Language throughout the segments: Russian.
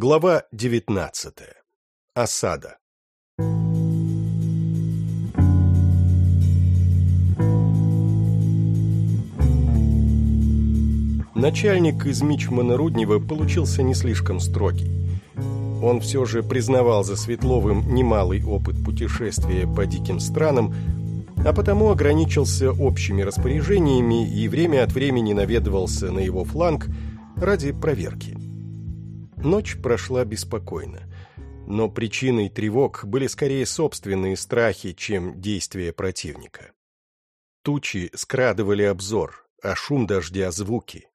Глава 19. Осада. Начальник из Мичмана Руднева получился не слишком строгий. Он все же признавал за Светловым немалый опыт путешествия по диким странам, а потому ограничился общими распоряжениями и время от времени наведывался на его фланг ради проверки. Ночь прошла беспокойно, но причиной тревог были скорее собственные страхи, чем действия противника. Тучи скрадывали обзор, а шум дождя — звуки.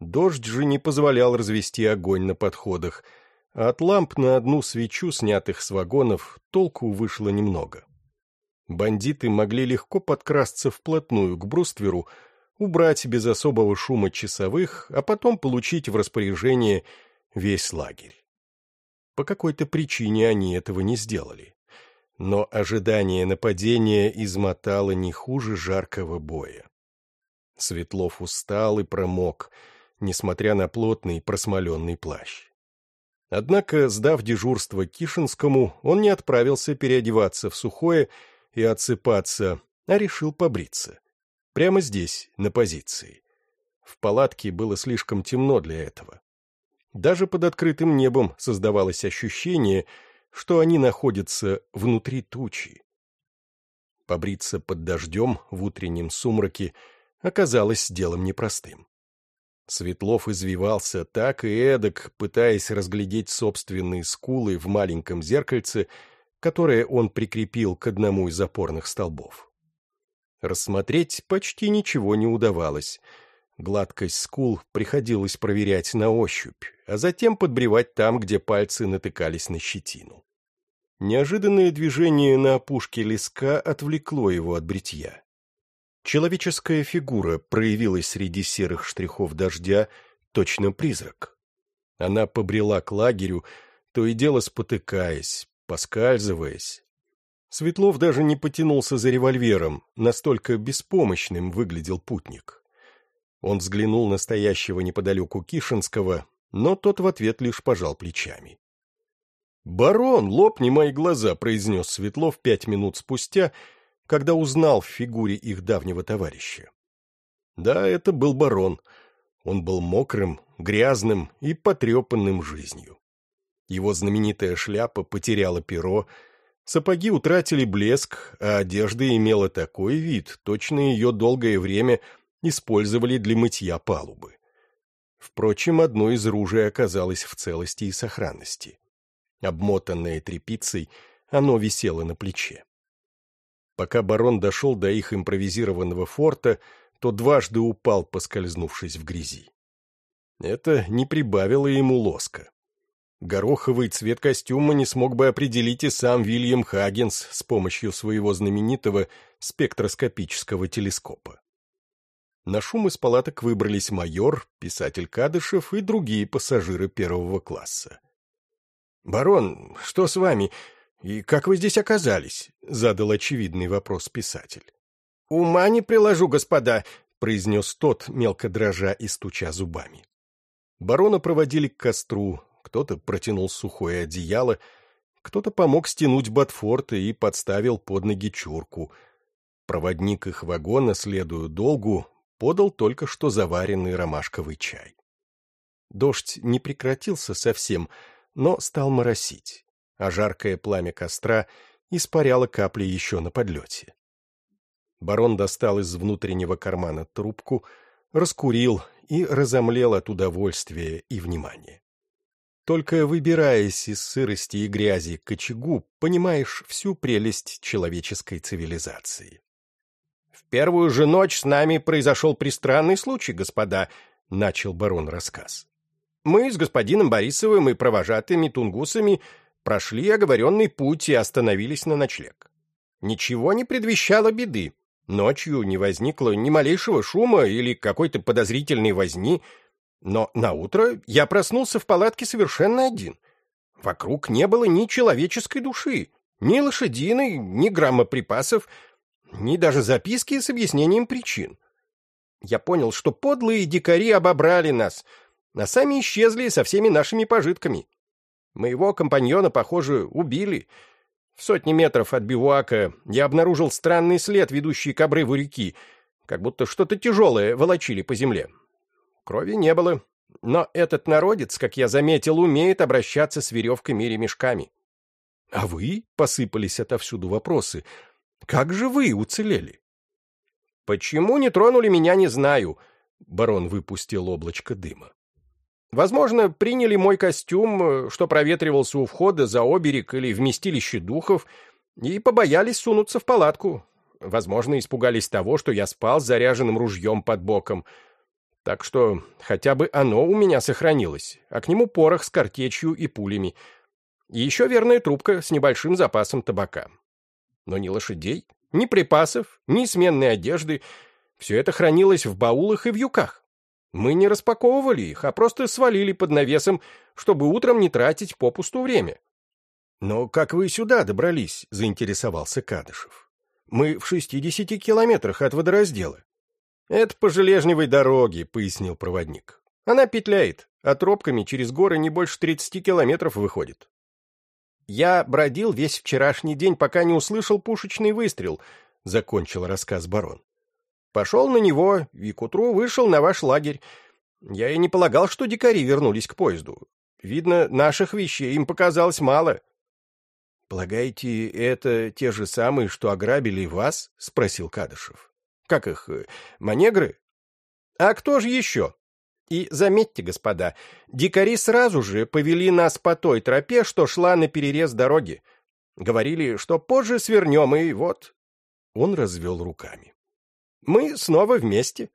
Дождь же не позволял развести огонь на подходах, а от ламп на одну свечу, снятых с вагонов, толку вышло немного. Бандиты могли легко подкрасться вплотную к брустверу, убрать без особого шума часовых, а потом получить в распоряжение весь лагерь. По какой-то причине они этого не сделали. Но ожидание нападения измотало не хуже жаркого боя. Светлов устал и промок, несмотря на плотный просмоленный плащ. Однако, сдав дежурство Кишинскому, он не отправился переодеваться в сухое и отсыпаться, а решил побриться. Прямо здесь, на позиции. В палатке было слишком темно для этого. Даже под открытым небом создавалось ощущение, что они находятся внутри тучи. Побриться под дождем в утреннем сумраке оказалось делом непростым. Светлов извивался так и эдак, пытаясь разглядеть собственные скулы в маленьком зеркальце, которое он прикрепил к одному из опорных столбов. Рассмотреть почти ничего не удавалось — Гладкость скул приходилось проверять на ощупь, а затем подбревать там, где пальцы натыкались на щетину. Неожиданное движение на опушке леска отвлекло его от бритья. Человеческая фигура проявилась среди серых штрихов дождя, точно призрак. Она побрела к лагерю, то и дело спотыкаясь, поскальзываясь. Светлов даже не потянулся за револьвером, настолько беспомощным выглядел путник. Он взглянул на стоящего неподалеку Кишинского, но тот в ответ лишь пожал плечами. «Барон, лопни мои глаза!» — произнес Светлов пять минут спустя, когда узнал в фигуре их давнего товарища. Да, это был барон. Он был мокрым, грязным и потрепанным жизнью. Его знаменитая шляпа потеряла перо, сапоги утратили блеск, а одежда имела такой вид, точно ее долгое время — использовали для мытья палубы. Впрочем, одно из ружей оказалось в целости и сохранности. Обмотанное тряпицей, оно висело на плече. Пока барон дошел до их импровизированного форта, то дважды упал, поскользнувшись в грязи. Это не прибавило ему лоска. Гороховый цвет костюма не смог бы определить и сам Вильям Хаггинс с помощью своего знаменитого спектроскопического телескопа. На шум из палаток выбрались майор, писатель Кадышев и другие пассажиры первого класса. «Барон, что с вами? И как вы здесь оказались?» — задал очевидный вопрос писатель. «Ума не приложу, господа», — произнес тот, мелко дрожа и стуча зубами. Барона проводили к костру, кто-то протянул сухое одеяло, кто-то помог стянуть ботфорты и подставил под ноги чурку. Проводник их вагона, следуя долгу, подал только что заваренный ромашковый чай. Дождь не прекратился совсем, но стал моросить, а жаркое пламя костра испаряло капли еще на подлете. Барон достал из внутреннего кармана трубку, раскурил и разомлел от удовольствия и внимания. Только выбираясь из сырости и грязи к очагу, понимаешь всю прелесть человеческой цивилизации первую же ночь с нами произошел пристранный случай, господа», — начал барон рассказ. «Мы с господином Борисовым и провожатыми тунгусами прошли оговоренный путь и остановились на ночлег. Ничего не предвещало беды. Ночью не возникло ни малейшего шума или какой-то подозрительной возни, но на утро я проснулся в палатке совершенно один. Вокруг не было ни человеческой души, ни лошадиной, ни грамма припасов — ни даже записки с объяснением причин. Я понял, что подлые дикари обобрали нас, а сами исчезли со всеми нашими пожитками. Моего компаньона, похоже, убили. В сотни метров от бивуака я обнаружил странный след, ведущий к обрыву реки, как будто что-то тяжелое волочили по земле. Крови не было, но этот народец, как я заметил, умеет обращаться с веревками и ремешками. — А вы? — посыпались отовсюду вопросы. — Как же вы уцелели? — Почему не тронули меня, не знаю. Барон выпустил облачко дыма. Возможно, приняли мой костюм, что проветривался у входа за оберег или вместилище духов, и побоялись сунуться в палатку. Возможно, испугались того, что я спал с заряженным ружьем под боком. Так что хотя бы оно у меня сохранилось, а к нему порох с картечью и пулями. И еще верная трубка с небольшим запасом табака. Но ни лошадей, ни припасов, ни сменной одежды. Все это хранилось в баулах и в юках. Мы не распаковывали их, а просто свалили под навесом, чтобы утром не тратить попусту время. — Но как вы сюда добрались? — заинтересовался Кадышев. — Мы в шестидесяти километрах от водораздела. — Это по железневой дороге, — пояснил проводник. — Она петляет, а тропками через горы не больше тридцати километров выходит. Я бродил весь вчерашний день, пока не услышал пушечный выстрел, — закончил рассказ барон. Пошел на него и к утру вышел на ваш лагерь. Я и не полагал, что дикари вернулись к поезду. Видно, наших вещей им показалось мало. — Полагаете, это те же самые, что ограбили вас? — спросил Кадышев. — Как их, э, манегры? — А кто же еще? И заметьте, господа, дикари сразу же повели нас по той тропе, что шла на перерез дороги. Говорили, что позже свернем, и вот... Он развел руками. Мы снова вместе.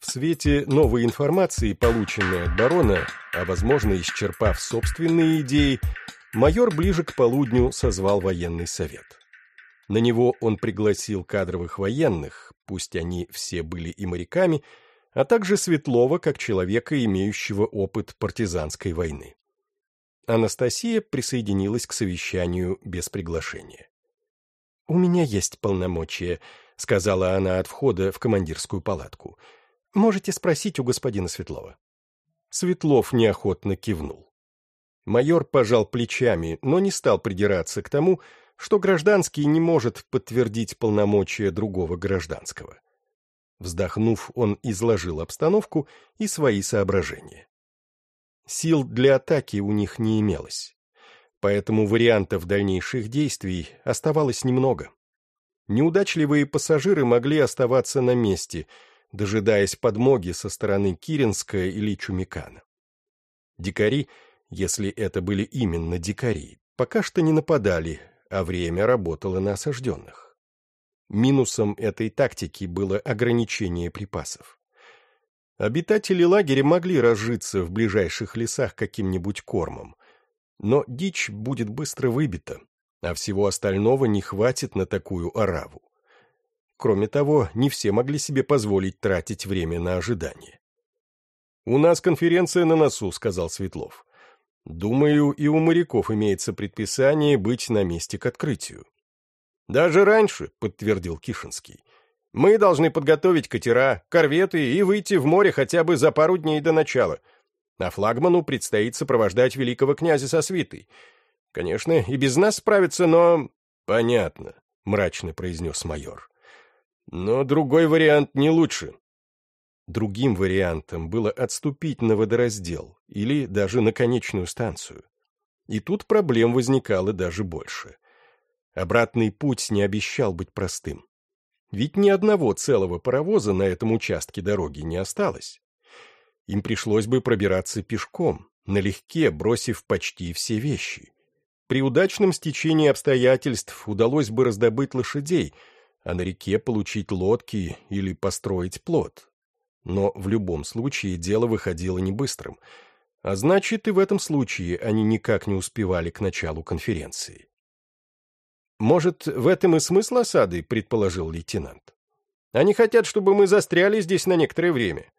В свете новой информации, полученной от барона, а, возможно, исчерпав собственные идеи, майор ближе к полудню созвал военный совет. На него он пригласил кадровых военных, пусть они все были и моряками, а также Светлова как человека, имеющего опыт партизанской войны. Анастасия присоединилась к совещанию без приглашения. «У меня есть полномочия», — сказала она от входа в командирскую палатку. «Можете спросить у господина Светлова». Светлов неохотно кивнул. Майор пожал плечами, но не стал придираться к тому, что гражданский не может подтвердить полномочия другого гражданского. Вздохнув, он изложил обстановку и свои соображения. Сил для атаки у них не имелось. Поэтому вариантов дальнейших действий оставалось немного. Неудачливые пассажиры могли оставаться на месте, дожидаясь подмоги со стороны Киренска или Чумикана. Дикари, если это были именно дикари, пока что не нападали, а время работало на осажденных. Минусом этой тактики было ограничение припасов. Обитатели лагеря могли разжиться в ближайших лесах каким-нибудь кормом, но дичь будет быстро выбита, а всего остального не хватит на такую ораву. Кроме того, не все могли себе позволить тратить время на ожидание. «У нас конференция на носу», — сказал Светлов. «Думаю, и у моряков имеется предписание быть на месте к открытию». «Даже раньше», — подтвердил Кишинский. Мы должны подготовить катера, корветы и выйти в море хотя бы за пару дней до начала. А флагману предстоит сопровождать великого князя со свитой. Конечно, и без нас справиться, но... — Понятно, — мрачно произнес майор. Но другой вариант не лучше. Другим вариантом было отступить на водораздел или даже на конечную станцию. И тут проблем возникало даже больше. Обратный путь не обещал быть простым. Ведь ни одного целого паровоза на этом участке дороги не осталось. Им пришлось бы пробираться пешком, налегке бросив почти все вещи. При удачном стечении обстоятельств удалось бы раздобыть лошадей, а на реке получить лодки или построить плот. Но в любом случае дело выходило не быстрым, а значит и в этом случае они никак не успевали к началу конференции. «Может, в этом и смысл осады?» — предположил лейтенант. «Они хотят, чтобы мы застряли здесь на некоторое время».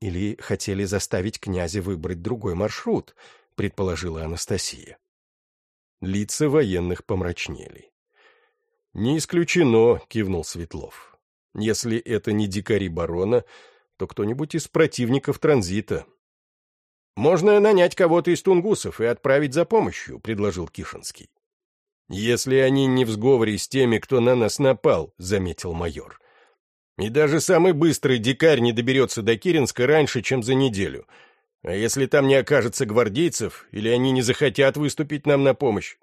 «Или хотели заставить князя выбрать другой маршрут», — предположила Анастасия. Лица военных помрачнели. «Не исключено», — кивнул Светлов. Если это не дикари барона, то кто-нибудь из противников транзита. «Можно нанять кого-то из тунгусов и отправить за помощью», — предложил Кишинский. «Если они не в сговоре с теми, кто на нас напал», — заметил майор. «И даже самый быстрый дикарь не доберется до Киринска раньше, чем за неделю. А если там не окажется гвардейцев, или они не захотят выступить нам на помощь?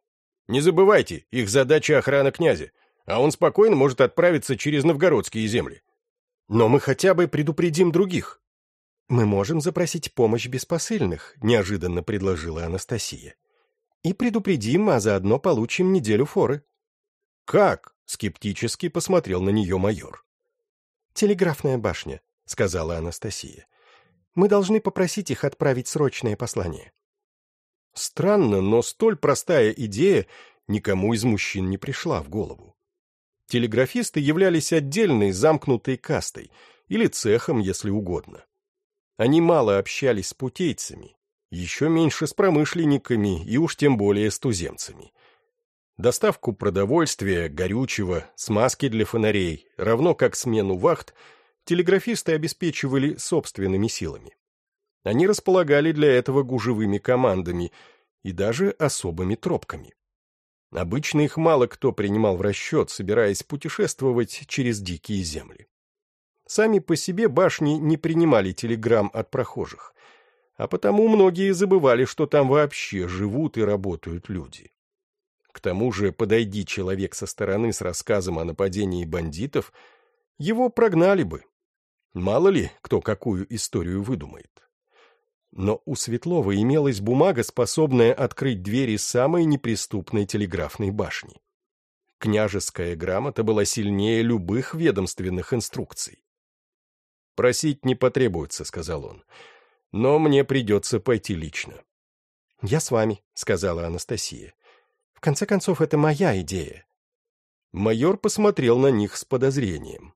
Не забывайте, их задача охрана князя, а он спокойно может отправиться через новгородские земли. Но мы хотя бы предупредим других». «Мы можем запросить помощь без посыльных», — неожиданно предложила Анастасия и предупредим, а заодно получим неделю форы». «Как?» — скептически посмотрел на нее майор. «Телеграфная башня», — сказала Анастасия. «Мы должны попросить их отправить срочное послание». Странно, но столь простая идея никому из мужчин не пришла в голову. Телеграфисты являлись отдельной замкнутой кастой, или цехом, если угодно. Они мало общались с путейцами, еще меньше с промышленниками и уж тем более с туземцами. Доставку продовольствия, горючего, смазки для фонарей, равно как смену вахт, телеграфисты обеспечивали собственными силами. Они располагали для этого гужевыми командами и даже особыми тропками. Обычно их мало кто принимал в расчет, собираясь путешествовать через дикие земли. Сами по себе башни не принимали телеграмм от прохожих а потому многие забывали, что там вообще живут и работают люди. К тому же, подойди человек со стороны с рассказом о нападении бандитов, его прогнали бы. Мало ли, кто какую историю выдумает. Но у Светлова имелась бумага, способная открыть двери самой неприступной телеграфной башни. Княжеская грамота была сильнее любых ведомственных инструкций. «Просить не потребуется», — сказал он но мне придется пойти лично. «Я с вами», — сказала Анастасия. «В конце концов, это моя идея». Майор посмотрел на них с подозрением.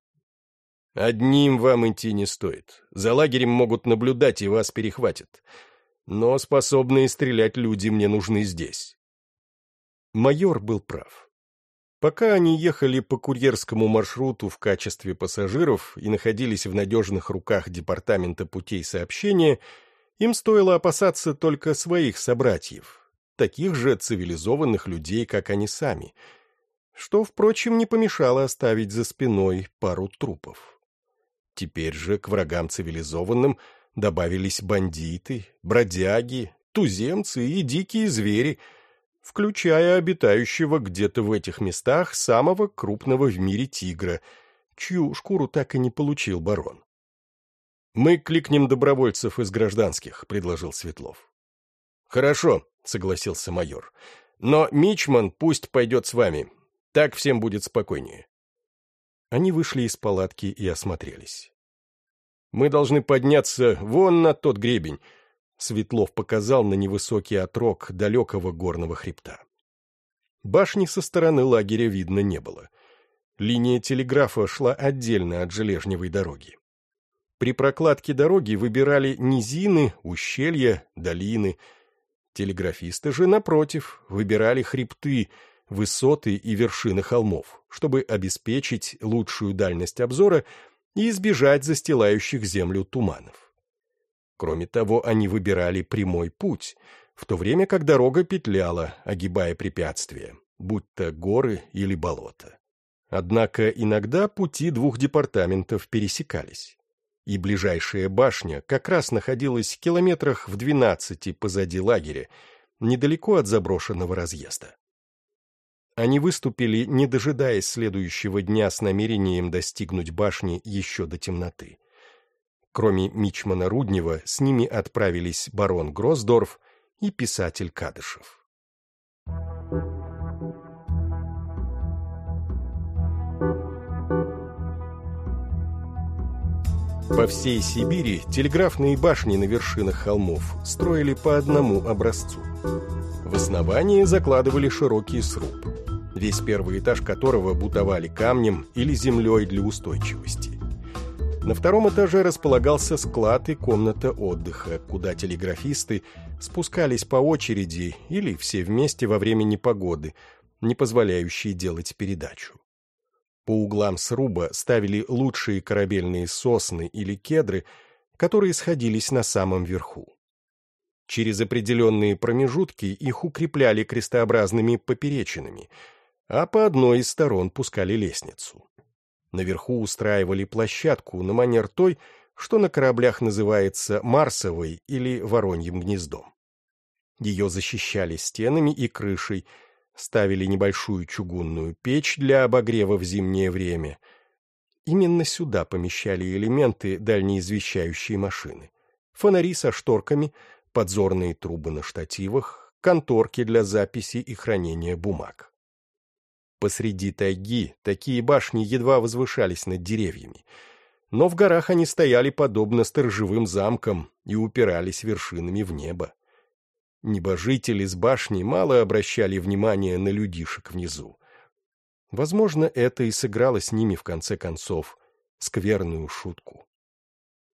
«Одним вам идти не стоит. За лагерем могут наблюдать и вас перехватят. Но способные стрелять люди мне нужны здесь». Майор был прав. Пока они ехали по курьерскому маршруту в качестве пассажиров и находились в надежных руках Департамента путей сообщения, им стоило опасаться только своих собратьев, таких же цивилизованных людей, как они сами, что, впрочем, не помешало оставить за спиной пару трупов. Теперь же к врагам цивилизованным добавились бандиты, бродяги, туземцы и дикие звери — включая обитающего где-то в этих местах самого крупного в мире тигра, чью шкуру так и не получил барон. «Мы кликнем добровольцев из гражданских», — предложил Светлов. «Хорошо», — согласился майор. «Но Мичман пусть пойдет с вами. Так всем будет спокойнее». Они вышли из палатки и осмотрелись. «Мы должны подняться вон на тот гребень», Светлов показал на невысокий отрог далекого горного хребта. Башни со стороны лагеря видно не было. Линия телеграфа шла отдельно от железневой дороги. При прокладке дороги выбирали низины, ущелья, долины. Телеграфисты же, напротив, выбирали хребты, высоты и вершины холмов, чтобы обеспечить лучшую дальность обзора и избежать застилающих землю туманов. Кроме того, они выбирали прямой путь, в то время как дорога петляла, огибая препятствия, будь то горы или болото. Однако иногда пути двух департаментов пересекались, и ближайшая башня как раз находилась в километрах в двенадцати позади лагеря, недалеко от заброшенного разъезда. Они выступили, не дожидаясь следующего дня с намерением достигнуть башни еще до темноты. Кроме Мичмана Руднева, с ними отправились барон Гроссдорф и писатель Кадышев. По всей Сибири телеграфные башни на вершинах холмов строили по одному образцу. В основании закладывали широкий сруб, весь первый этаж которого бутовали камнем или землей для устойчивости. На втором этаже располагался склад и комната отдыха, куда телеграфисты спускались по очереди или все вместе во время непогоды, не позволяющей делать передачу. По углам сруба ставили лучшие корабельные сосны или кедры, которые сходились на самом верху. Через определенные промежутки их укрепляли крестообразными поперечинами, а по одной из сторон пускали лестницу. Наверху устраивали площадку на манер той, что на кораблях называется Марсовой или Вороньим гнездом. Ее защищали стенами и крышей, ставили небольшую чугунную печь для обогрева в зимнее время. Именно сюда помещали элементы дальнеизвещающей машины. Фонари со шторками, подзорные трубы на штативах, конторки для записи и хранения бумаг. Посреди тайги такие башни едва возвышались над деревьями, но в горах они стояли подобно сторожевым замкам и упирались вершинами в небо. Небожители с башни мало обращали внимания на людишек внизу. Возможно, это и сыграло с ними в конце концов скверную шутку.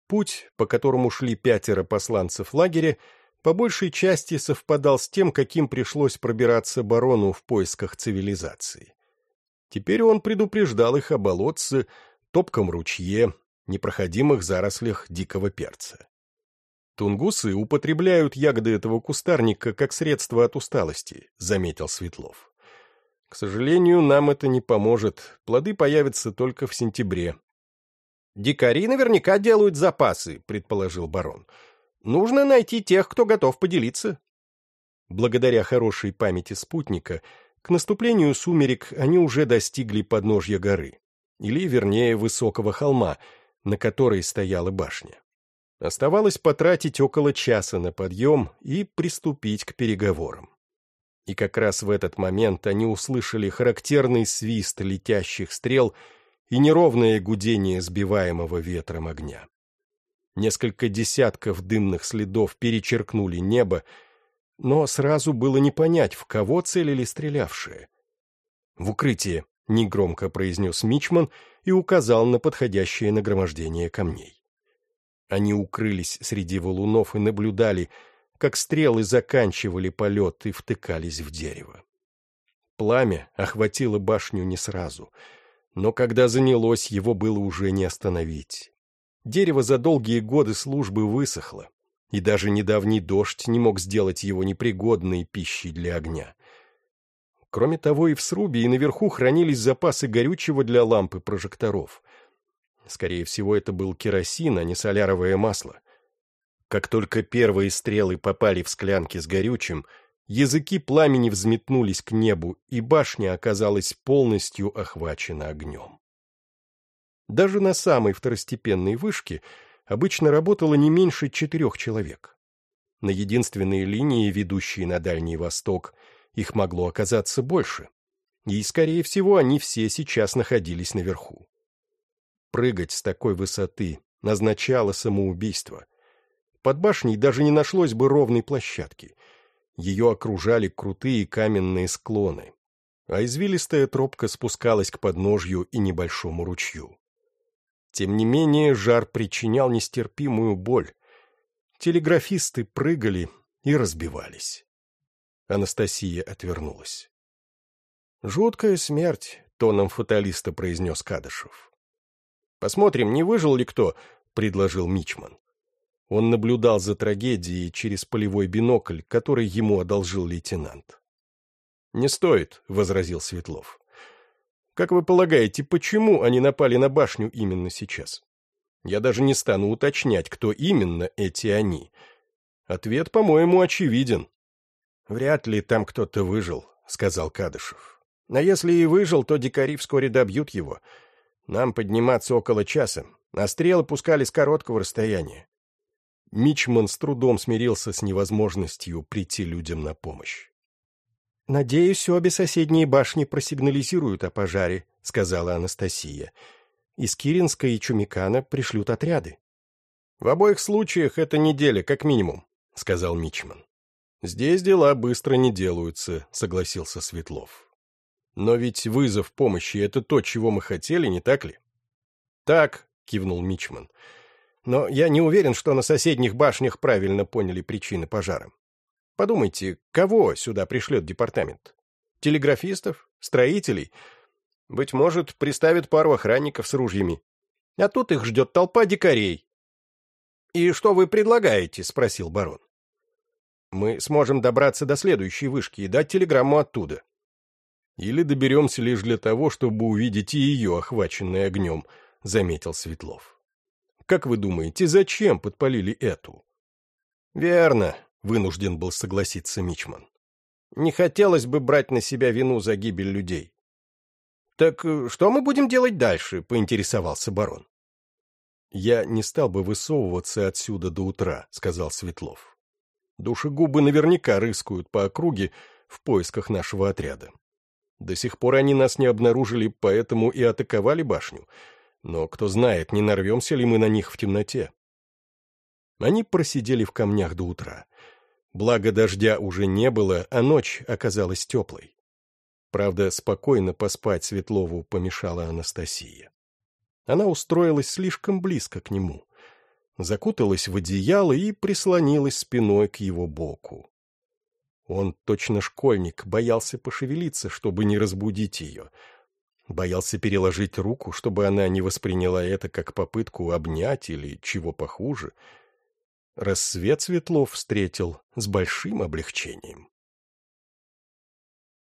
Путь, по которому шли пятеро посланцев лагеря, по большей части совпадал с тем, каким пришлось пробираться барону в поисках цивилизации. Теперь он предупреждал их о болотце, топком ручье, непроходимых зарослях дикого перца. Тунгусы употребляют ягоды этого кустарника как средство от усталости, заметил Светлов. К сожалению, нам это не поможет. Плоды появятся только в сентябре. Дикари наверняка делают запасы, предположил барон. Нужно найти тех, кто готов поделиться. Благодаря хорошей памяти спутника, к наступлению сумерек они уже достигли подножья горы, или, вернее, высокого холма, на которой стояла башня. Оставалось потратить около часа на подъем и приступить к переговорам. И как раз в этот момент они услышали характерный свист летящих стрел и неровное гудение сбиваемого ветром огня. Несколько десятков дымных следов перечеркнули небо, но сразу было не понять, в кого целили стрелявшие. «В укрытие», — негромко произнес Мичман и указал на подходящее нагромождение камней. Они укрылись среди валунов и наблюдали, как стрелы заканчивали полет и втыкались в дерево. Пламя охватило башню не сразу, но когда занялось, его было уже не остановить. Дерево за долгие годы службы высохло, и даже недавний дождь не мог сделать его непригодной пищей для огня. Кроме того, и в срубе, и наверху хранились запасы горючего для лампы прожекторов. Скорее всего, это был керосин, а не соляровое масло. Как только первые стрелы попали в склянки с горючим, языки пламени взметнулись к небу, и башня оказалась полностью охвачена огнем. Даже на самой второстепенной вышке обычно работало не меньше четырех человек. На единственной линии, ведущей на Дальний Восток, их могло оказаться больше. И, скорее всего, они все сейчас находились наверху. Прыгать с такой высоты назначало самоубийство. Под башней даже не нашлось бы ровной площадки. Ее окружали крутые каменные склоны, а извилистая тропка спускалась к подножью и небольшому ручью. Тем не менее, жар причинял нестерпимую боль. Телеграфисты прыгали и разбивались. Анастасия отвернулась. «Жуткая смерть», — тоном фаталиста произнес Кадышев. Посмотрим, не выжил ли кто, — предложил Мичман. Он наблюдал за трагедией через полевой бинокль, который ему одолжил лейтенант. «Не стоит», — возразил Светлов. «Как вы полагаете, почему они напали на башню именно сейчас? Я даже не стану уточнять, кто именно эти они. Ответ, по-моему, очевиден». «Вряд ли там кто-то выжил», — сказал Кадышев. «А если и выжил, то дикари вскоре добьют его». Нам подниматься около часа, а стрелы пускали с короткого расстояния. Мичман с трудом смирился с невозможностью прийти людям на помощь. «Надеюсь, обе соседние башни просигнализируют о пожаре», — сказала Анастасия. «Из Киринска и Чумикана пришлют отряды». «В обоих случаях это неделя, как минимум», — сказал Мичман. «Здесь дела быстро не делаются», — согласился Светлов. Но ведь вызов помощи — это то, чего мы хотели, не так ли? Так, кивнул Мичман. Но я не уверен, что на соседних башнях правильно поняли причины пожара. Подумайте, кого сюда пришлет департамент? Телеграфистов? Строителей? Быть может, приставят пару охранников с ружьями. А тут их ждет толпа дикарей. «И что вы предлагаете?» — спросил барон. «Мы сможем добраться до следующей вышки и дать телеграмму оттуда. Или доберемся лишь для того, чтобы увидеть и ее, охваченной огнем», — заметил Светлов. «Как вы думаете, зачем подпалили эту?» «Верно», — вынужден был согласиться Мичман. «Не хотелось бы брать на себя вину за гибель людей». «Так э, что мы будем делать дальше?» — поинтересовался барон. «Я не стал бы высовываться отсюда до утра», — сказал Светлов. «Душегубы наверняка рыскают по округе в поисках нашего отряда. До сих пор они нас не обнаружили, поэтому и атаковали башню. Но кто знает, не нарвемся ли мы на них в темноте». Они просидели в камнях до утра. Благо дождя уже не было, а ночь оказалась теплой. Правда, спокойно поспать Светлову помешала Анастасия. Она устроилась слишком близко к нему, закуталась в одеяло и прислонилась спиной к его боку. Он, точно школьник, боялся пошевелиться, чтобы не разбудить ее. Боялся переложить руку, чтобы она не восприняла это как попытку обнять или чего похуже. Рассвет Светлов встретил с большим облегчением.